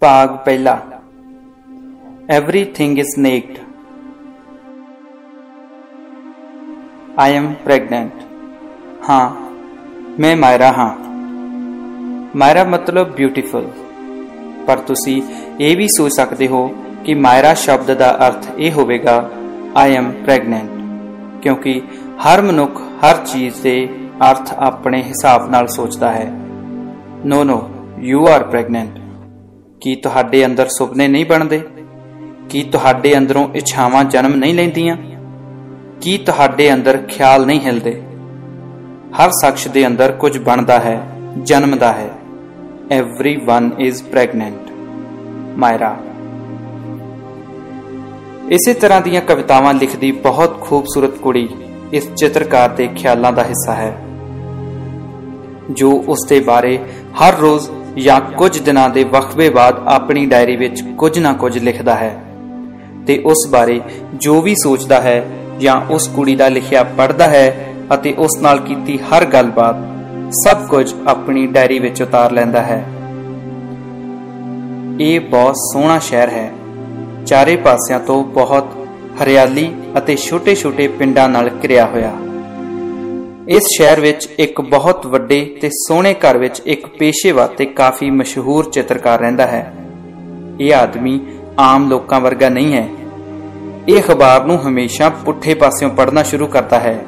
ਭਾਗ ਪਹਿਲਾ। Everything is naked. I am pregnant. ਹਾਂ, ਮੈਂ ਮਾਇਰਾ ਹਾਂ। ਮਾਇਰਾ ਮਤਲਬ ਬਿਊਟੀਫੁਲ ਪਰ ਤੁਸੀਂ ਇਹ ਵੀ ਸੋਚ ਸਕਦੇ ਹੋ ਕਿ ਮਾਇਰਾ ਸ਼ਬਦ ਦਾ ਅਰਥ ਇਹ ਹੋਵੇਗਾ ਆਈ ਐਮ ਪ੍ਰੈਗਨੈਂਟ ਕਿਉਂਕਿ ਹਰ ਮਨੁੱਖ ਹਰ ਚੀਜ਼ ਦੇ ਅਰਥ ਆਪਣੇ ਹਿਸਾਬ ਨਾਲ ਸੋਚਦਾ ਹੈ। No no you are pregnant ਕੀ ਤੁਹਾਡੇ ਅੰਦਰ ਸੁਪਨੇ ਨਹੀਂ ਬਣਦੇ? ਕੀ ਤੁਹਾਡੇ ਅੰਦਰੋਂ ਇੱਛਾਵਾਂ ਜਨਮ ਨਹੀਂ ਲੈਂਦੀਆਂ? ਕੀ ਤੁਹਾਡੇ ਅੰਦਰ ਖਿਆਲ ਨਹੀਂ ਹਿਲਦੇ? ਹਰ ਸ਼ਖਸ ਦੇ ਅੰਦਰ ਕੁਝ ਬਣਦਾ ਹੈ, ਜਨਮਦਾ ਹੈ। Everyone is pregnant ਮਾਇਰਾ ਇਸੇ ਤਰ੍ਹਾਂ ਦੀਆਂ ਕਵਿਤਾਵਾਂ ਲਿਖਦੀ ਬਹੁਤ ਖੂਬਸੂਰਤ ਕੁੜੀ ਇਸ ਚਿੱਤਰਕਾਰ ਦੇ ਖਿਆਲਾਂ ਦਾ ਹਿੱਸਾ ਹੈ, ਜੋ ਉਸ ਦੇ ਬਾਰੇ ਹਰ ਰੋਜ਼ ਜਾਂ ਕੁਝ ਦਿਨਾਂ ਦੇ ਵਕਫੇ ਬਾਅਦ ਆਪਣੀ ਡਾਇਰੀ ਵਿੱਚ ਕੁਝ ਨਾ ਕੁਝ ਲਿਖਦਾ ਹੈ। ਤੇ ਉਸ ਬਾਰੇ ਜੋ ਵੀ ਸੋਚਦਾ ਹੈ ਜਾਂ ਉਸ ਕੁੜੀ ਦਾ ਲਿਖਿਆ ਪੜ੍ਹਦਾ ਹੈ ਅਤੇ ਉਸ ਨਾਲ ਕੀਤੀ ਹਰ ਗੱਲਬਾਤ, ਸਭ ਕੁਝ ਆਪਣੀ ਡਾਇਰੀ ਵਿੱਚ ਉਤਾਰ ਲੈਂਦਾ ਹੈ। ਇਹ ਬਹੁਤ ਸੋਹਣਾ ਸ਼ਹਿਰ ਹੈ। ਚਾਰੇ ਪਾਸਿਆਂ ਤੋਂ ਬਹੁਤ ਹਰਿਆਲੀ ਅਤੇ ਛੋਟੇ-ਛੋਟੇ ਪਿੰਡਾਂ ਨਾਲ ਘਿਰਿਆ ਹੋਇਆ। ਇਸ ਸ਼ਹਿਰ ਵਿੱਚ ਇੱਕ ਬਹੁਤ ਵੱਡੇ ਤੇ ਸੋਹਣੇ ਘਰ ਵਿੱਚ ਇੱਕ ਪੇਸ਼ੇਵਰ ਤੇ ਕਾਫੀ ਮਸ਼ਹੂਰ ਚਿੱਤਰਕਾਰ ਰਹਿੰਦਾ ਹੈ। ਇਹ ਆਦਮੀ ਆਮ ਲੋਕਾਂ ਵਰਗਾ ਨਹੀਂ ਹੈ। ਇਹ ਅਖਬਾਰ ਨੂੰ ਹਮੇਸ਼ਾ ਪੁੱਠੇ ਪਾਸਿਓਂ ਪੜ੍ਹਨਾ ਸ਼ੁਰੂ ਕਰਦਾ ਹੈ।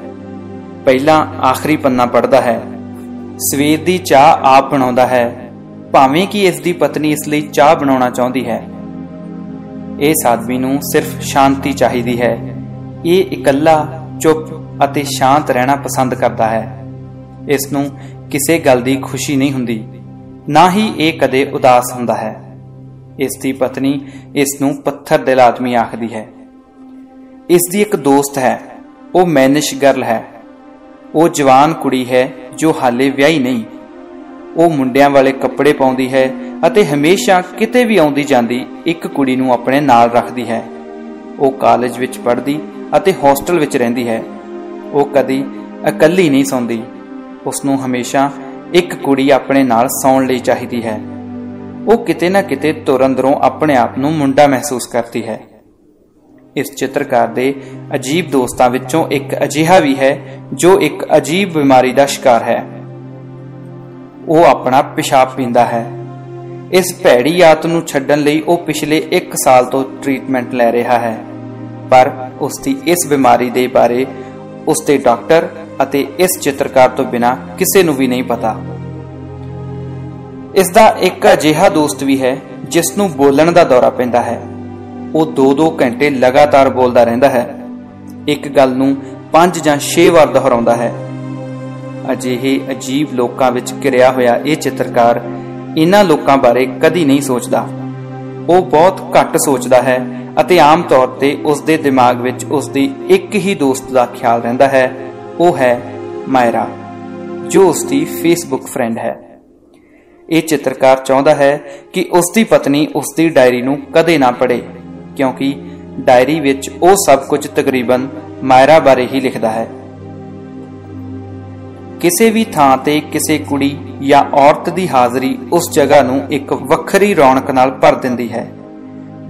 ਪਹਿਲਾਂ ਆਖਰੀ ਪੰਨਾ ਪੜ੍ਹਦਾ ਹੈ। ਸਵੇਰ ਦੀ ਚਾਹ ਆਪ ਬਣਾਉਂਦਾ ਹੈ। ਭਾਵੇਂ ਕਿ ਇਸ ਦੀ ਪਤਨੀ ਇਸ ਲਈ ਚਾਹ ਬਣਾਉਣਾ ਚਾਹੁੰਦੀ ਹੈ। ਇਸ ਆਦਮੀ ਨੂੰ ਸਿਰਫ ਸ਼ਾਂਤੀ ਚਾਹੀਦੀ ਹੈ। ਇਹ ਇਕੱਲਾ ਚੁੱਪ ਅਤੇ ਸ਼ਾਂਤ ਰਹਿਣਾ ਪਸੰਦ ਕਰਦਾ ਹੈ। ਇਸ ਨੂੰ ਕਿਸੇ ਗੱਲ ਦੀ ਖੁਸ਼ੀ ਨਹੀਂ ਹੁੰਦੀ। ਨਾ ਹੀ ਇਹ ਕਦੇ ਉਦਾਸ ਹੁੰਦਾ ਹੈ। ਇਸ ਦੀ ਪਤਨੀ ਇਸ ਨੂੰ ਪੱਥਰ ਦਿਲ ਆਦਮੀ ਆਖਦੀ ਹੈ। ਇਸ ਦੀ ਇੱਕ ਦੋਸਤ ਹੈ। ਉਹ ਮੈਨਿਸ਼ ਗਰਲ ਹੈ। ਉਹ ਜਵਾਨ ਕੁੜੀ ਹੈ ਜੋ ਹਾਲੇ ਵਿਆਹੀ ਨਹੀਂ। ਉਹ ਮੁੰਡਿਆਂ ਵਾਲੇ ਕੱਪੜੇ ਪਾਉਂਦੀ ਹੈ ਅਤੇ ਹਮੇਸ਼ਾ ਕਿਤੇ ਵੀ ਆਉਂਦੀ ਜਾਂਦੀ ਇੱਕ ਕੁੜੀ ਨੂੰ ਆਪਣੇ ਨਾਲ ਰੱਖਦੀ ਹੈ। ਉਹ ਕਾਲਜ ਵਿੱਚ ਪੜ੍ਹਦੀ ਅਤੇ ਹੋਸਟਲ ਵਿੱਚ ਰਹਿੰਦੀ ਹੈ। ਉਹ ਕਦੀ ਇਕੱਲੀ ਨਹੀਂ ਸੌਂਦੀ। ਉਸ ਨੂੰ ਹਮੇਸ਼ਾ ਇੱਕ ਕੁੜੀ ਆਪਣੇ ਨਾਲ ਸੌਣ ਲਈ ਚਾਹੀਦੀ ਹੈ। ਉਹ ਕਿਤੇ ਨਾ ਕਿਤੇ ਤੁਰ ਆਪਣੇ ਆਪ ਨੂੰ ਮੁੰਡਾ ਮਹਿਸੂਸ ਕਰਦੀ ਹੈ। ਇਸ ਚਿੱਤਰਕਾਰ ਦੇ ਅਜੀਬ ਦੋਸਤਾਂ ਵਿੱਚੋਂ ਇੱਕ ਅਜਿਹਾ ਵੀ ਹੈ, ਜੋ ਇੱਕ ਅਜੀਬ ਬਿਮਾਰੀ ਦਾ ਸ਼ਿਕਾਰ ਹੈ। ਉਹ ਆਪਣਾ ਪਿਸ਼ਾਬ ਪੀਂਦਾ ਹੈ। ਇਸ ਭੈੜੀ ਆਦਤ ਨੂੰ ਛੱਡਣ ਲਈ ਉਹ ਪਿਛਲੇ 1 ਸਾਲ ਤੋਂ ਟ੍ਰੀਟਮੈਂਟ ਲੈ ਰਿਹਾ ਹੈ। ਪਰ ਉਸ ਦੀ ਇਸ ਬਿਮਾਰੀ ਦੇ ਬਾਰੇ ਉਸ ਦੇ ਡਾਕਟਰ ਅਤੇ ਇਸ ਚਿੱਤਰਕਾਰ ਤੋਂ ਬਿਨਾ ਕਿਸੇ ਨੂੰ ਵੀ ਨਹੀਂ ਪਤਾ। ਇਸ ਦਾ ਇੱਕ ਅਜਿਹਾ ਦੋਸਤ ਵੀ ਹੈ, ਜਿਸ ਨੂੰ ਬੋਲਣ ਦਾ ਦੌਰਾ ਪੈਂਦਾ ਹੈ। ਉਹ 2-2 ਘੰਟੇ ਲਗਾਤਾਰ ਬੋਲਦਾ ਰਹਿੰਦਾ ਹੈ। ਇੱਕ ਗੱਲ ਨੂੰ 5 ਜਾਂ 6 ਵਾਰ ਦੁਹਰਾਉਂਦਾ ਹੈ। ਅਜਿਹੇ ਅਜੀਬ ਲੋਕਾਂ ਵਿੱਚ ਘਿਰਿਆ ਹੋਇਆ ਇਹ ਚਿੱਤਰਕਾਰ ਇਹਨਾਂ ਲੋਕਾਂ ਬਾਰੇ ਕਦੀ ਨਹੀਂ ਸੋਚਦਾ। ਉਹ ਬਹੁਤ ਘੱਟ ਸੋਚਦਾ ਹੈ ਅਤੇ ਆਮ ਤੌਰ ਤੇ ਉਸ ਦੇ ਦਿਮਾਗ ਵਿੱਚ ਉਸ ਦੀ ਇੱਕ ਹੀ ਦੋਸਤ ਦਾ ਖਿਆਲ ਰਹਿੰਦਾ ਹੈ, ਉਹ ਹੈ ਮਾਇਰਾ, ਜੋ ਉਸ ਦੀ ਫੇਸਬੁੱਕ ਫਰੈਂਡ ਹੈ। ਇਹ ਚਿੱਤਰਕਾਰ ਚਾਹੁੰਦਾ ਹੈ ਕਿ ਉਸ ਦੀ ਪਤਨੀ ਉਸ ਦੀ ਡਾਇਰੀ ਨੂੰ ਕਦੇ ਨਾ ਪੜ੍ਹੇ, ਕਿਉਂਕਿ ਡਾਇਰੀ ਵਿੱਚ ਉਹ ਸਭ ਕੁਝ ਤਕਰੀਬਨ ਮਾਇਰਾ ਬਾਰੇ ਹੀ ਲਿਖਦਾ ਹੈ। ਕਿਸੇ ਵੀ ਥਾਂ ਤੇ ਕਿਸੇ ਕੁੜੀ ਜਾਂ ਔਰਤ ਦੀ ਹਾਜ਼ਰੀ ਉਸ ਜਗ੍ਹਾ ਨੂੰ ਇੱਕ ਵੱਖਰੀ ਰੌਣਕ ਨਾਲ ਭਰ ਦਿੰਦੀ ਹੈ।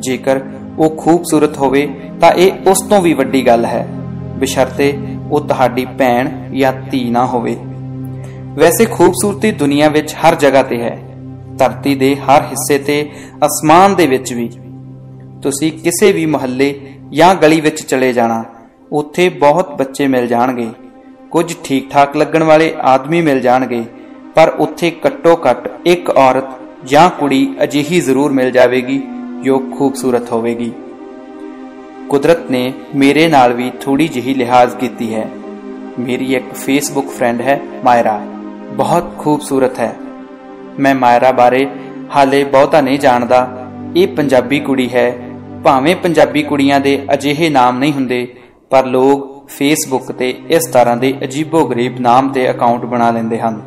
ਜੇਕਰ ਉਹ ਖੂਬਸੂਰਤ ਹੋਵੇ ਤਾਂ ਇਹ ਉਸ ਤੋਂ ਵੀ ਵੱਡੀ ਗੱਲ ਹੈ। ਬਿਸ਼ਰਤੇ ਉਹ ਤੁਹਾਡੀ ਭੈਣ ਜਾਂ ਧੀ ਨਾ ਹੋਵੇ। ਵੈਸੇ ਖੂਬਸੂਰਤੀ ਦੁਨੀਆ ਵਿੱਚ ਹਰ ਜਗ੍ਹਾ ਤੇ ਹੈ। ਧਰਤੀ ਦੇ ਹਰ ਹਿੱਸੇ ਤੇ, ਅਸਮਾਨ ਦੇ ਵਿੱਚ ਵੀ। ਤੁਸੀਂ ਕਿਸੇ ਵੀ ਮੁਹੱਲੇ ਜਾਂ ਗਲੀ ਵਿੱਚ ਚਲੇ ਜਾਣਾ, ਉੱਥੇ ਬਹੁਤ ਬੱਚੇ ਮਿਲ ਜਾਣਗੇ। ਕੁਝ ਠੀਕ ਠਾਕ ਲੱਗਣ ਵਾਲੇ ਆਦਮੀ ਮਿਲ ਜਾਣਗੇ, ਪਰ ਉੱਥੇ ਘੱਟੋ ਘੱਟ ਇੱਕ ਔਰਤ ਜਾਂ ਕੁੜੀ ਅਜਿਹੀ ਜ਼ਰੂਰ ਮਿਲ ਜਾਵੇਗੀ, ਜੋ ਖੂਬਸੂਰਤ ਹੋਵੇਗੀ। ਕੁਦਰਤ ਨੇ ਮੇਰੇ ਨਾਲ ਵੀ ਥੋੜੀ ਜਿਹੀ ਲਿਹਾਜ਼ ਕੀਤੀ ਹੈ। ਮੇਰੀ ਇੱਕ ਫੇਸਬੁੱਕ ਫਰੈਂਡ ਹੈ, ਮਾਇਰਾ। ਬਹੁਤ ਖੂਬਸੂਰਤ ਹੈ। ਮੈਂ ਮਾਇਰਾ ਬਾਰੇ ਹਾਲੇ ਬਹੁਤਾ ਨਹੀਂ ਜਾਣਦਾ। ਇਹ ਪੰਜਾਬੀ ਕੁੜੀ ਹੈ। ਭਾਵੇਂ ਪੰਜਾਬੀ ਕੁੜੀਆਂ ਦੇ ਅਜਿਹੇ ਨਾਮ ਨਹੀਂ ਹੁੰਦੇ, ਪਰ ਲੋਕ ਫੇਸਬੁੱਕ ਤੇ ਇਸ ਤਰ੍ਹਾਂ ਦੇ ਅਜੀਬੋ-ਗਰੀਬ ਨਾਮ ਤੇ ਅਕਾਊਂਟ ਬਣਾ ਲੈਂਦੇ ਹਨ।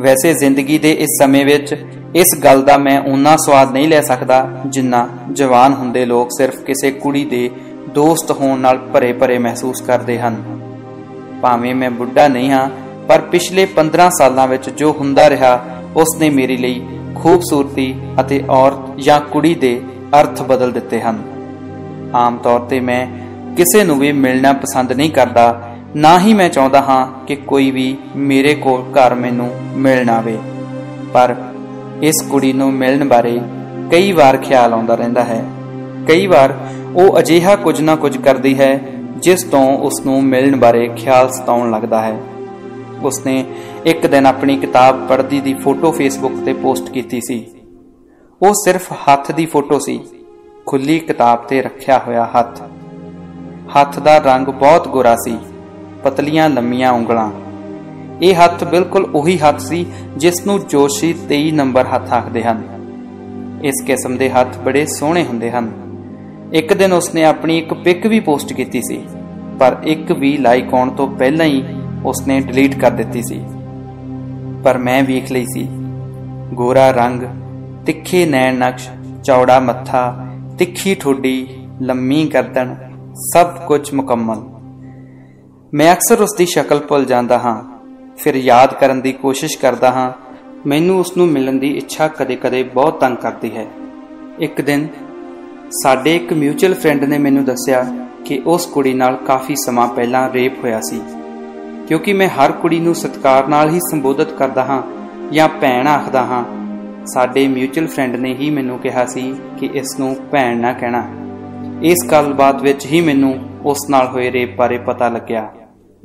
ਵੈਸੇ ਜ਼ਿੰਦਗੀ ਦੇ ਇਸ ਸਮੇਂ ਵਿੱਚ ਇਸ ਗੱਲ ਦਾ ਮੈਂ ਉਨਾ ਸਵਾਦ ਨਹੀਂ ਲੈ ਸਕਦਾ ਜਿੰਨਾ ਜਵਾਨ ਹੁੰਦੇ ਲੋਕ ਸਿਰਫ ਕਿਸੇ ਕੁੜੀ ਦੇ ਦੋਸਤ ਹੋਣ ਨਾਲ ਭਰੇ-ਭਰੇ ਮਹਿਸੂਸ ਕਰਦੇ ਹਨ। ਭਾਵੇਂ ਮੈਂ ਬੁੱਢਾ ਨਹੀਂ ਹਾਂ, ਪਰ ਪਿਛਲੇ 15 ਸਾਲਾਂ ਵਿੱਚ ਜੋ ਹੁੰਦਾ ਰਿਹਾ ਉਸ ਨੇ ਮੇਰੇ ਲਈ ਖੂਬਸੂਰਤੀ ਅਤੇ ਔਰਤ ਜਾਂ ਕੁੜੀ ਦੇ ਅਰਥ ਬਦਲ ਦਿੱਤੇ ਹਨ। ਆਮ ਤੌਰ ਤੇ ਮੈਂ ਕਿਸੇ ਨੂੰ ਵੀ ਮਿਲਣਾ ਪਸੰਦ ਨਹੀਂ ਕਰਦਾ, ਨਾ ਹੀ ਮੈਂ ਚਾਹੁੰਦਾ ਹਾਂ ਕਿ ਕੋਈ ਵੀ ਮੇਰੇ ਕੋਲ ਘਰ ਮੈਨੂੰ ਮਿਲਣ ਆਵੇ। ਪਰ ਇਸ ਕੁੜੀ ਨੂੰ ਮਿਲਣ ਬਾਰੇ ਕਈ ਵਾਰ ਖਿਆਲ ਆਉਂਦਾ ਰਹਿੰਦਾ ਹੈ। ਕਈ ਵਾਰ ਉਹ ਅਜਿਹਾ ਕੁਝ ਨਾ ਕੁਝ ਕਰਦੀ ਹੈ, ਜਿਸ ਤੋਂ ਉਸ ਨੂੰ ਮਿਲਣ ਬਾਰੇ ਖਿਆਲ ਸਤਾਉਣ ਲੱਗਦਾ ਹੈ। ਉਸਨੇ ਇੱਕ ਦਿਨ ਆਪਣੀ ਕਿਤਾਬ ਪੜ੍ਹਦੀ ਦੀ ਫੋਟੋ ਫੇਸਬੁੱਕ ਤੇ ਪੋਸਟ ਕੀਤੀ ਸੀ। ਉਹ ਸਿਰਫ ਹੱਥ ਦੀ ਫੋਟੋ ਸੀ ਖੁੱਲੀ ਕਿਤਾਬ ਤੇ ਰੱਖਿਆ ਹੋਇਆ ਹੱਥ। ਹੱਥ ਦਾ ਰੰਗ ਬਹੁਤ ਗੋਰਾ ਸੀ, ਪਤਲੀਆਂ ਲੰਮੀਆਂ ਉਂਗਲਾਂ। ਇਹ ਹੱਥ ਬਿਲਕੁਲ ਉਹੀ ਹੱਥ ਸੀ ਜਿਸ ਨੂੰ ਜੋਸ਼ੀ 23 ਨੰਬਰ ਹੱਥ ਆਖਦੇ ਹਨ। ਇਸ ਕਿਸਮ ਦੇ ਹੱਥ ਬੜੇ ਸੋਹਣੇ ਹੁੰਦੇ ਹਨ। ਇੱਕ ਦਿਨ ਉਸਨੇ ਆਪਣੀ ਇੱਕ ਪਿਕ ਵੀ ਪੋਸਟ ਕੀਤੀ ਸੀ, ਪਰ ਇੱਕ ਵੀ ਲਾਈਕ ਆਉਣ ਤੋਂ ਪਹਿਲਾਂ ਹੀ ਉਸਨੇ ਡਿਲੀਟ ਕਰ ਦਿੱਤੀ ਸੀ। ਪਰ ਮੈਂ ਵੇਖ ਲਈ ਸੀ, ਗੋਰਾ ਰੰਗ, ਤਿੱਖੇ ਨੈਣ ਨਕਸ਼, ਚੌੜਾ ਮੱਥਾ, ਤਿੱਖੀ ਠੋਡੀ, ਲੰਮੀ ਗਰਦਨ ਸਭ ਕੁਝ ਮੁਕੰਮਲ। ਮੈਂ ਅਕਸਰ ਉਸ ਦੀ ਸ਼ਕਲ ਭੁੱਲ ਜਾਂਦਾ ਹਾਂ, ਫਿਰ ਯਾਦ ਕਰਨ ਦੀ ਕੋਸ਼ਿਸ਼ ਕਰਦਾ ਹਾਂ। ਮੈਨੂੰ ਉਸ ਨੂੰ ਮਿਲਣ ਦੀ ਇੱਛਾ ਕਦੇ-ਕਦੇ ਬਹੁਤ ਤੰਗ ਕਰਦੀ ਹੈ। ਇੱਕ ਦਿਨ ਸਾਡੇ ਇੱਕ ਮਿਊਚੁਅਲ ਫਰੈਂਡ ਨੇ ਮੈਨੂੰ ਦੱਸਿਆ ਕਿ ਉਸ ਕੁੜੀ ਨਾਲ ਕਾਫੀ ਸਮਾਂ ਪਹਿਲਾਂ ਰੇਪ ਹੋਇਆ ਸੀ, ਕਿਉਂਕਿ ਮੈਂ ਹਰ ਕੁੜੀ ਨੂੰ ਸਤਿਕਾਰ ਨਾਲ ਹੀ ਸੰਬੋਧਿਤ ਕਰਦਾ ਹਾਂ ਜਾਂ ਭੈਣ ਆਖਦਾ ਹਾਂ। ਸਾਡੇ ਮਿਊਚੁਅਲ ਫਰੈਂਡ ਨੇ ਹੀ ਮੈਨੂੰ ਕਿਹਾ ਸੀ ਕਿ ਇਸ ਨੂੰ ਭੈਣ ਨਾ ਕਹਿਣਾ। ਇਸ ਗੱਲਬਾਤ ਵਿੱਚ ਹੀ ਮੈਨੂੰ ਉਸ ਨਾਲ ਹੋਏ ਰੇਪ ਬਾਰੇ ਪਤਾ ਲੱਗਿਆ।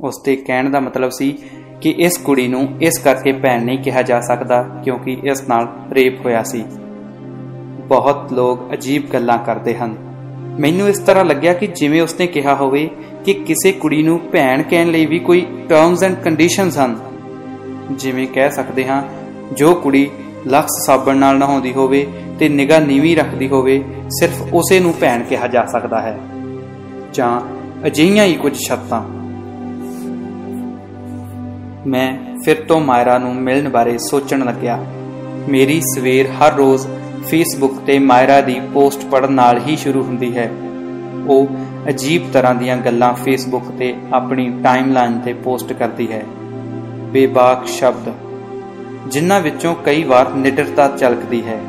ਉਸ ਦੇ ਕਹਿਣ ਦਾ ਮਤਲਬ ਸੀ ਕਿ ਇਸ ਕੁੜੀ ਨੂੰ ਇਸ ਕਰਕੇ ਭੈਣ ਨਹੀਂ ਕਿਹਾ ਜਾ ਸਕਦਾ ਕਿਉਂਕਿ ਇਸ ਨਾਲ ਰੇਪ ਹੋਇਆ ਸੀ। ਬਹੁਤ ਲੋਕ ਅਜੀਬ ਗੱਲਾਂ ਕਰਦੇ ਹਨ। ਮੈਨੂੰ ਇਸ ਤਰ੍ਹਾਂ ਲੱਗਿਆ ਕਿ ਜਿਵੇਂ ਉਸਨੇ ਕਿਹਾ ਹੋਵੇ ਕਿ ਕਿਸੇ ਕੁੜੀ ਨੂੰ ਭੈਣ ਕਹਿਣ ਲਈ ਵੀ ਕੋਈ ਟਰਮਸ ਐਂਡ ਕੰਡੀਸ਼ਨਸ ਹਨ। ਜਿਵੇਂ ਕਹਿ ਸਕਦੇ ਹਾਂ, ਜੋ ਕੁੜੀ ਲਕਸ ਸਾਬਣ ਨਾਲ ਨਹਾਉਂਦੀ ਹੋਵੇ ਤੇ ਨਿਗਾਹ ਨੀਵੀਂ ਰੱਖਦੀ ਹੋਵੇ ਸਿਰਫ ਉਸੇ ਨੂੰ ਭੈਣ ਕਿਹਾ ਜਾ ਸਕਦਾ ਹੈ। ਜਾਂ ਅਜਿਹੀਆਂ ਹੀ ਕੁਝ ਸ਼ਰਤਾਂ। ਮੈਂ ਫਿਰ ਤੋਂ ਮਾਇਰਾ ਨੂੰ ਮਿਲਣ ਬਾਰੇ ਸੋਚਣ ਲੱਗਿਆ। ਮੇਰੀ ਸਵੇਰ ਹਰ ਰੋਜ਼ ਫੇਸਬੁੱਕ ਤੇ ਮਾਇਰਾ ਦੀ ਪੋਸਟ ਪੜਨ ਨਾਲ ਹੀ ਸ਼ੁਰੂ ਹੁੰਦੀ ਹੈ। ਉਹ ਅਜੀਬ ਤਰ੍ਹਾਂ ਦੀਆਂ ਗੱਲਾਂ ਫੇਸਬੁੱਕ ਤੇ ਆਪਣੀ ਟਾਈਮਲਾਈਨ ਤੇ ਪੋਸਟ ਕਰਦੀ ਹੈ। ਬੇਬਾਕ ਸ਼ਬਦ। ਜਿਨ੍ਹਾਂ ਵਿੱਚੋਂ ਕਈ ਵਾਰ ਨਿਡਰਤਾ ਝਲਕਦੀ ਹੈ।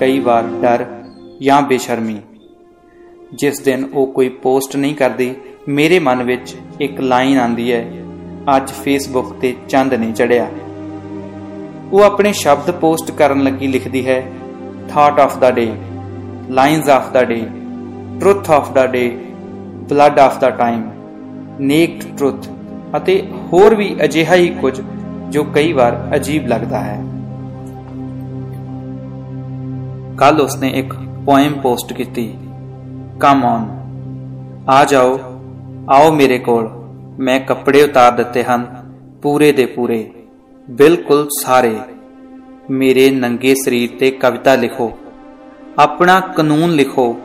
ਕਈ ਵਾਰ ਡਰ ਜਾਂ ਬੇਸ਼ਰਮੀ। ਜਿਸ ਦਿਨ ਉਹ ਕੋਈ ਪੋਸਟ ਨਹੀਂ ਕਰਦੀ, ਮੇਰੇ ਮਨ ਵਿੱਚ ਇੱਕ ਲਾਈਨ ਆਂਦੀ ਹੈ, ਅੱਜ ਫੇਸਬੁੱਕ ਤੇ ਚੰਦ ਨਹੀਂ ਚੜਿਆ ਉਹ ਆਪਣੇ ਸ਼ਬਦ ਪੋਸਟ ਕਰਨ ਲੱਗੀ ਲਿਖਦੀ ਹੈ thought of the day lines of the day truth of the day blood of the time neck truth ਅਤੇ ਹੋਰ ਵੀ ਅਜਿਹਾ ਹੀ ਕੁਝ ਜੋ ਕਈ ਵਾਰ ਅਜੀਬ ਲੱਗਦਾ ਹੈ। ਕੱਲ ਉਸਨੇ ਇੱਕ ਪੋਇਮ ਪੋਸਟ ਕੀਤੀ। ਕਮ ਔਨ ਆ ਜਾਓ। ਆਓ ਮੇਰੇ ਕੋਲ। ਮੈਂ ਕੱਪੜੇ ਉਤਾਰ ਦਿੱਤੇ ਹਨ। ਪੂਰੇ ਦੇ ਪੂਰੇ। ਬਿਲਕੁਲ ਸਾਰੇ। ਮੇਰੇ ਨੰਗੇ ਸਰੀਰ ਤੇ ਕਵਿਤਾ ਲਿਖੋ। ਆਪਣਾ ਕਾਨੂੰਨ ਲਿਖੋ।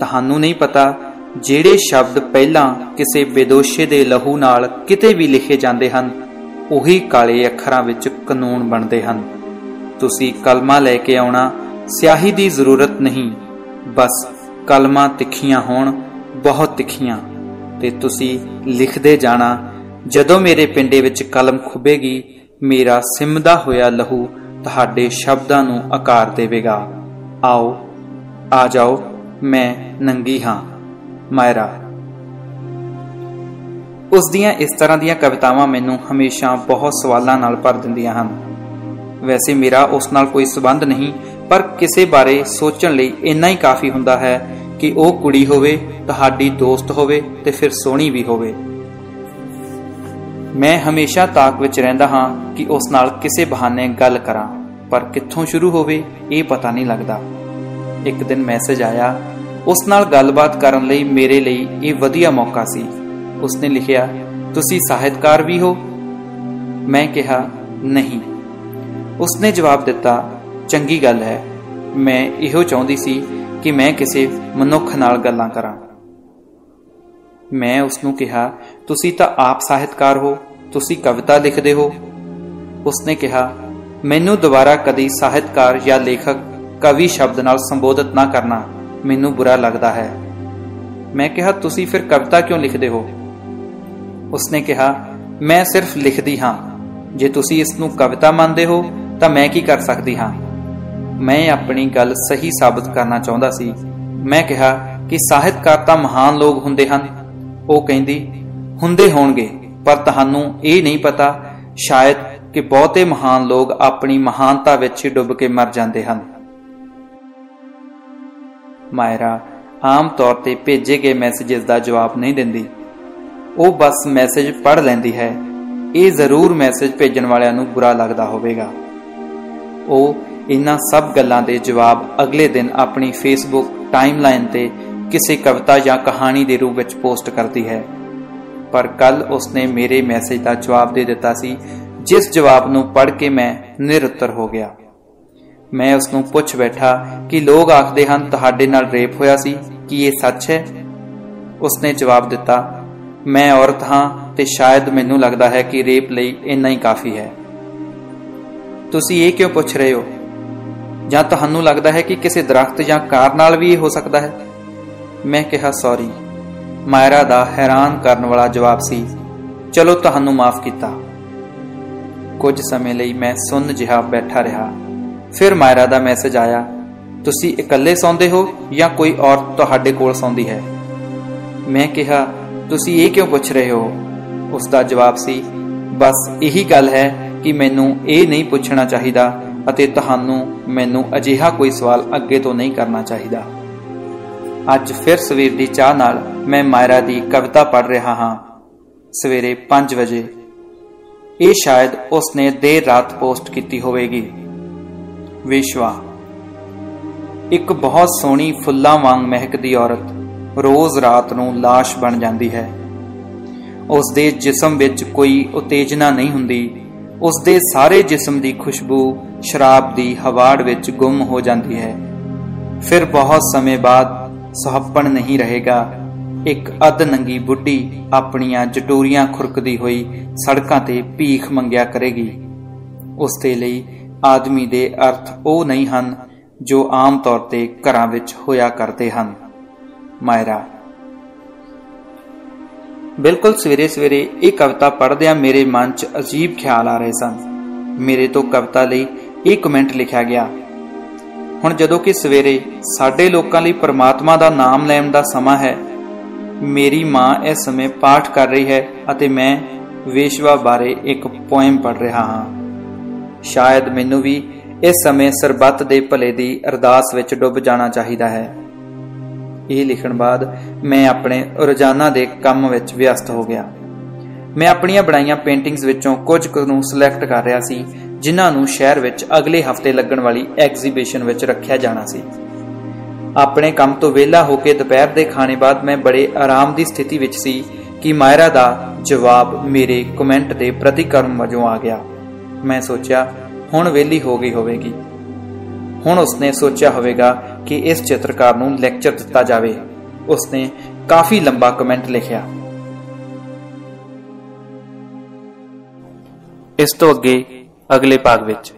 ਤੁਹਾਨੂੰ ਨਹੀਂ ਪਤਾ ਜਿਹੜੇ ਸ਼ਬਦ ਪਹਿਲਾਂ ਕਿਸੇ ਬੇਦੋਸ਼ੇ ਦੇ ਲਹੂ ਨਾਲ ਕਿਤੇ ਵੀ ਲਿਖੇ ਜਾਂਦੇ ਹਨ, ਉਹੀ ਕਾਲੇ ਅੱਖਰਾਂ ਵਿੱਚ ਕਾਨੂੰਨ ਬਣਦੇ ਹਨ। ਤੁਸੀਂ ਕਲਮਾ ਲੈ ਕੇ ਆਉਣਾ ਸਿਆਹੀ ਦੀ ਜ਼ਰੂਰਤ ਨਹੀਂ। ਬਸ ਕਲਮਾਂ ਤਿੱਖੀਆਂ ਹੋਣ, ਬਹੁਤ ਤਿੱਖੀਆਂ। ਤੇ ਤੁਸੀਂ ਲਿਖਦੇ ਜਾਣਾ, ਜਦੋਂ ਮੇਰੇ ਪਿੰਡੇ ਵਿੱਚ ਕਲਮ ਖੁੱਬੇਗੀ, ਮੇਰਾ ਸਿਮਦਾ ਹੋਇਆ ਲਹੂ ਤੁਹਾਡੇ ਸ਼ਬਦਾਂ ਨੂੰ ਆਕਾਰ ਦੇਵੇਗਾ। ਆਓ, ਆ ਜਾਓ, ਮੈਂ ਨੰਗੀ ਹਾਂ, ਮਾਇਰਾ। ਉਸ ਦੀਆਂ ਇਸ ਤਰ੍ਹਾਂ ਦੀਆਂ ਕਵਿਤਾਵਾਂ ਮੈਨੂੰ ਹਮੇਸ਼ਾ ਬਹੁਤ ਸਵਾਲਾਂ ਨਾਲ ਭਰ ਦਿੰਦੀਆਂ ਹਨ। ਵੈਸੇ ਮੇਰਾ ਉਸ ਨਾਲ ਕੋਈ ਸਬੰਧ ਨਹੀਂ ਪਰ ਕਿਸੇ ਬਾਰੇ ਸੋਚਣ ਲਈ ਇੰਨਾ ਹੀ ਕਾਫੀ ਹੁੰਦਾ ਹੈ ਕਿ ਉਹ ਕੁੜੀ ਹੋਵੇ, ਤੁਹਾਡੀ ਦੋਸਤ ਹੋਵੇ ਤੇ ਫਿਰ ਸੋਹਣੀ ਵੀ ਹੋਵੇ। ਮੈਂ ਹਮੇਸ਼ਾ ਤਾਕ ਵਿੱਚ ਰਹਿੰਦਾ ਹਾਂ ਕਿ ਉਸ ਨਾਲ ਕਿਸੇ ਬਹਾਨੇ ਗੱਲ ਕਰਾਂ, ਪਰ ਕਿੱਥੋਂ ਸ਼ੁਰੂ ਹੋਵੇ ਇਹ ਪਤਾ ਨਹੀਂ ਲੱਗਦਾ। ਇੱਕ ਦਿਨ ਮੈਸੇਜ ਆਇਆ, ਉਸ ਨਾਲ ਗੱਲਬਾਤ ਕਰਨ ਲਈ ਮੇਰੇ ਲਈ ਇਹ ਵਧੀਆ ਮੌਕਾ ਸੀ। ਉਸਨੇ ਲਿਖਿਆ, ਤੁਸੀਂ ਸਾਹਿਤਕਾਰ ਵੀ ਹੋ? ਮੈਂ ਕਿਹਾ, ਨਹੀਂ। ਉਸਨੇ ਜਵਾਬ ਦਿੱਤਾ ਚੰਗੀ ਗੱਲ ਹੈ। ਮੈਂ ਇਹੋ ਚਾਹੁੰਦੀ ਸੀ ਕਿ ਮੈਂ ਕਿਸੇ ਮਨੁੱਖ ਨਾਲ ਗੱਲਾਂ ਕਰਾਂ। ਮੈਂ ਉਸ ਨੂੰ ਕਿਹਾ, ਤੁਸੀਂ ਤਾਂ ਆਪ ਸਾਹਿਤਕਾਰ ਹੋ, ਤੁਸੀਂ ਕਵਿਤਾ ਲਿਖਦੇ ਹੋ। ਉਸਨੇ ਕਿਹਾ, ਮੈਨੂੰ ਦੁਬਾਰਾ ਕਦੀ ਸਾਹਿਤਕਾਰ ਜਾਂ ਲੇਖਕ ਕਵੀ ਸ਼ਬਦ ਨਾਲ ਸੰਬੋਧਿਤ ਨਾ ਕਰਨਾ ਮੈਨੂੰ ਬੁਰਾ ਲੱਗਦਾ ਹੈ। ਮੈਂ ਕਿਹਾ, ਤੁਸੀਂ ਫਿਰ ਕਵਿਤਾ ਕਿਉਂ ਲਿਖਦੇ ਹੋ? ਉਸਨੇ ਕਿਹਾ, ਮੈਂ ਸਿਰਫ ਲਿਖਦੀ ਹਾਂ। ਜੇ ਤੁਸੀਂ ਇਸ ਨੂੰ ਕਵਿਤਾ ਮੰਨਦੇ ਹੋ, ਤਾਂ ਮੈਂ ਕੀ ਕਰ ਸਕਦੀ ਹਾਂ? ਮੈਂ ਆਪਣੀ ਗੱਲ ਸਹੀ ਸਾਬਤ ਕਰਨਾ ਚਾਹੁੰਦਾ ਸੀ। ਮੈਂ ਕਿਹਾ ਕਿ ਸਾਹਿਤਕਾਰ ਤਾਂ ਮਹਾਨ ਲੋਕ ਹੁੰਦੇ ਹਨ। ਉਹ ਕਹਿੰਦੀ, ਹੁੰਦੇ ਹੋਣਗੇ, ਪਰ ਤੁਹਾਨੂੰ ਇਹ ਨਹੀਂ ਪਤਾ ਸ਼ਾਇਦ ਕਿ ਬਹੁਤੇ ਮਹਾਨ ਲੋਕ ਆਪਣੀ ਮਹਾਨਤਾ ਵਿੱਚ ਡੁੱਬ ਕੇ ਮਰ ਜਾਂਦੇ ਹਨ। ਮਾਇਰਾ, ਆਮ ਤੌਰ ਤੇ ਭੇਜੇ ਗਏ ਮੈਸੇजेस ਦਾ ਜਵਾਬ ਨਹੀਂ ਦਿੰਦੀ। ਉਹ ਬਸ ਮੈਸੇਜ ਪੜ੍ਹ ਲੈਂਦੀ ਹੈ। ਇਹ ਜ਼ਰੂਰ ਮੈਸੇਜ ਭੇਜਣ ਵਾਲਿਆਂ ਨੂੰ ਬੁਰਾ ਲੱਗਦਾ ਹੋਵੇਗਾ। ਉਹ ਇਹਨਾਂ ਸਭ ਗੱਲਾਂ ਦੇ ਜਵਾਬ ਅਗਲੇ ਦਿਨ ਆਪਣੀ ਫੇਸਬੁੱਕ ਟਾਈਮਲਾਈਨ ਤੇ ਕਿਸੇ ਕਵਿਤਾ ਜਾਂ ਕਹਾਣੀ ਦੇ ਰੂਪ ਵਿੱਚ ਪੋਸਟ ਕਰਦੀ ਹੈ। ਪਰ ਕੱਲ ਉਸਨੇ ਮੇਰੇ ਮੈਸੇਜ ਦਾ ਜਵਾਬ ਦੇ ਦਿੱਤਾ ਸੀ, ਜਿਸ ਜਵਾਬ ਨੂੰ ਪੜ੍ਹ ਕੇ ਮੈਂ ਨਿਰੁੱਤਰ ਹੋ ਗਿਆ। ਮੈਂ ਉਸ ਨੂੰ ਪੁੱਛ ਬੈਠਾ ਕਿ ਲੋਕ ਆਖਦੇ ਹਨ, ਤੁਹਾਡੇ ਨਾਲ ਰੇਪ ਹੋਇਆ ਸੀ, ਕੀ ਇਹ ਸੱਚ ਹੈ? ਉਸਨੇ ਜਵਾਬ ਦਿੱਤਾ, ਮੈਂ ਔਰਤ ਹਾਂ ਤੇ ਸ਼ਾਇਦ ਮੈਨੂੰ ਲੱਗਦਾ ਹੈ ਕਿ ਰੇਪ ਲਈ ਇੰਨਾ ਹੀ ਕਾਫੀ ਹੈ। ਤੁਸੀਂ ਇਹ ਕਿਉਂ ਪੁੱਛ ਰਹੇ ਹੋ? ਜਾਂ ਤੁਹਾਨੂੰ ਲੱਗਦਾ ਹੈ ਕਿ ਕਿਸੇ ਦਰਖਤ ਜਾਂ ਕਾਰ ਨਾਲ ਵੀ ਇਹ ਹੋ ਸਕਦਾ ਹੈ? ਮੈਂ ਕਿਹਾ, ਸੌਰੀ। ਮਾਇਰਾ ਦਾ ਹੈਰਾਨ ਕਰਨ ਵਾਲਾ ਜਵਾਬ ਸੀ, ਚਲੋ ਤੁਹਾਨੂੰ ਮਾਫ ਕੀਤਾ। ਕੁਝ ਸਮੇਂ ਲਈ ਮੈਂ ਸੁੰਨ ਜਿਹਾ ਬੈਠਾ ਰਿਹਾ। ਫਿਰ ਮਾਇਰਾ ਦਾ ਮੈਸੇਜ ਆਇਆ, ਤੁਸੀਂ ਇਕੱਲੇ ਸੌਂਦੇ ਹੋ ਜਾਂ ਕੋਈ ਔਰਤ ਤੁਹਾਡੇ ਕੋਲ ਸੌਂਦੀ ਹੈ? ਮੈਂ ਕਿਹਾ, ਤੁਸੀਂ ਇਹ ਕਿਉਂ ਪੁੱਛ ਰਹੇ ਹੋ? ਉਸ ਦਾ ਜਵਾਬ ਸੀ, ਬਸ ਇਹੀ ਗੱਲ ਹੈ ਕਿ ਮੈਨੂੰ ਇਹ ਨਹੀਂ ਪੁੱਛਣਾ ਚਾਹੀਦਾ ਅਤੇ ਤੁਹਾਨੂੰ ਮੈਨੂੰ ਅਜਿਹਾ ਕੋਈ ਸਵਾਲ ਅੱਗੇ ਤੋਂ ਨਹੀਂ ਕਰਨਾ ਚਾਹੀਦਾ। ਅੱਜ ਫਿਰ ਸਵੇਰ ਦੀ ਚਾਹ ਨਾਲ ਮੈਂ ਮਾਇਰਾ ਦੀ ਕਵਿਤਾ ਪੜ੍ਹ ਰਿਹਾ ਹਾਂ। ਸਵੇਰੇ 5 ਵਜੇ। ਇਹ ਸ਼ਾਇਦ ਉਸਨੇ ਦੇਰ ਰਾਤ ਪੋਸਟ ਕੀਤੀ ਹੋਵੇਗੀ। ਵਿਸ਼ਵਾ। ਇੱਕ ਬਹੁਤ ਸੋਹਣੀ ਫੁੱਲਾਂ ਵਾਂਗ ਮਹਿਕਦੀ ਔਰਤ ਰੋਜ਼ ਰਾਤ ਨੂੰ লাশ ਬਣ ਜਾਂਦੀ ਹੈ। ਉਸ ਦੇ ਜਿਸਮ ਵਿੱਚ ਕੋਈ ਉਤੇਜਨਾ ਨਹੀਂ ਹੁੰਦੀ। ਉਸ ਦੇ ਸਾਰੇ ਜਿਸਮ ਦੀ ਖੁਸ਼ਬੂ ਸ਼ਰਾਬ ਦੀ ਹਵਾੜ ਵਿੱਚ ਗੁੰਮ ਹੋ ਜਾਂਦੀ ਹੈ। ਫਿਰ ਬਹੁਤ ਸਮੇਂ ਬਾਅਦ ਸੁਹੱਪਣ ਨਹੀਂ ਰਹੇਗਾ। ਇੱਕ ਅਧ ਨੰਗੀ ਬੁੱਢੀ ਆਪਣੀਆਂ ਜਟੂਰੀਆਂ ਖੁਰਕਦੀ ਹੋਈ ਸੜਕਾਂ ਤੇ ਭੀਖ ਮੰਗਿਆ ਕਰੇਗੀ। ਉਸ ਦੇ ਲਈ ਆਦਮੀ ਦੇ ਅਰਥ ਉਹ ਨਹੀਂ ਹਨ ਜੋ ਆਮ ਤੌਰ ਤੇ ਘਰਾਂ ਵਿੱਚ ਹੋਇਆ ਕਰਦੇ ਹਨ। ਮਾਇਰਾ ਬਿਲਕੁਲ ਸਵੇਰੇ ਸਵੇਰੇ ਇਹ ਕਵਿਤਾ ਪੜ੍ਹਦਿਆਂ ਮੇਰੇ ਮਨ 'ਚ ਅਜੀਬ ਖਿਆਲ ਆ ਰਹੇ ਸਨ। ਮੇਰੇ ਤੋਂ ਕਵਿਤਾ ਲਈ ਇਹ ਕਮੈਂਟ ਲਿਖਿਆ ਗਿਆ। ਹੁਣ ਜਦੋਂ ਕਿ ਸਵੇਰੇ ਸਾਡੇ ਲੋਕਾਂ ਲਈ ਪਰਮਾਤਮਾ ਦਾ ਨਾਮ ਲੈਣ ਦਾ ਸਮਾਂ ਹੈ, ਮੇਰੀ ਮਾਂ ਇਸ ਸਮੇਂ ਪਾਠ ਕਰ ਰਹੀ ਹੈ ਅਤੇ ਮੈਂ ਵੇਸ਼ਵਾ ਬਾਰੇ ਇੱਕ ਪੋਇਮ ਪੜ੍ਹ ਰਿਹਾ ਹਾਂ। ਸ਼ਾਇਦ ਮੈਨੂੰ ਵੀ ਇਸ ਸਮੇਂ ਸਰਬੱਤ ਦੇ ਭਲੇ ਦੀ ਅਰਦਾਸ ਵਿੱਚ ਡੁੱਬ ਜਾਣਾ ਚਾਹੀਦਾ ਹੈ। ਇਹ ਲਿਖਣ ਬਾਅਦ ਮੈਂ ਆਪਣੇ ਰੋਜ਼ਾਨਾ ਦੇ ਕੰਮ ਵਿੱਚ ਵਿਅਸਤ ਹੋ ਗਿਆ। ਮੈਂ ਆਪਣੀਆਂ ਬਣਾਈਆਂ ਪੇਂਟਿੰਗਸ ਵਿੱਚੋਂ ਕੁਝ ਕੁ ਨੂੰ ਸਿਲੈਕਟ ਕਰ ਰਿਹਾ ਸੀ ਜਿਨ੍ਹਾਂ ਨੂੰ ਸ਼ਹਿਰ ਵਿੱਚ ਅਗਲੇ ਹਫ਼ਤੇ ਲੱਗਣ ਵਾਲੀ ਐਗਜ਼ੀਬਿਸ਼ਨ ਵਿੱਚ ਰੱਖਿਆ ਜਾਣਾ ਸੀ। ਆਪਣੇ ਕੰਮ ਤੋਂ ਵਿਹਲਾ ਹੋ ਕੇ ਦੁਪਹਿਰ ਦੇ ਖਾਣੇ ਬਾਅਦ ਮੈਂ ਬੜੇ ਆਰਾਮ ਦੀ ਸਥਿਤੀ ਵਿੱਚ ਸੀ ਕਿ ਮਾਇਰਾ ਦਾ ਜਵਾਬ ਮੇਰੇ ਕਮੈਂਟ ਦੇ ਪ੍ਰਤੀਕਰਮ ਵਜੋਂ ਆ ਗਿਆ। ਮੈਂ ਸੋਚਿਆ, ਹੁਣ ਵਿਹਲੀ ਹੋ ਗਈ ਹੋਵੇਗੀ। ਹੁਣ ਉਸਨੇ ਸੋਚਿਆ ਹੋਵੇਗਾ ਕਿ ਇਸ ਚਿੱਤਰਕਾਰ ਨੂੰ ਲੈਕਚਰ ਦਿੱਤਾ ਜਾਵੇ। ਉਸਨੇ ਕਾਫੀ ਲੰਬਾ ਕਮੈਂਟ ਲਿਖਿਆ। ਇਸ ਤੋਂ ਅੱਗੇ ਅਗਲੇ ਭਾਗ ਵਿੱਚ।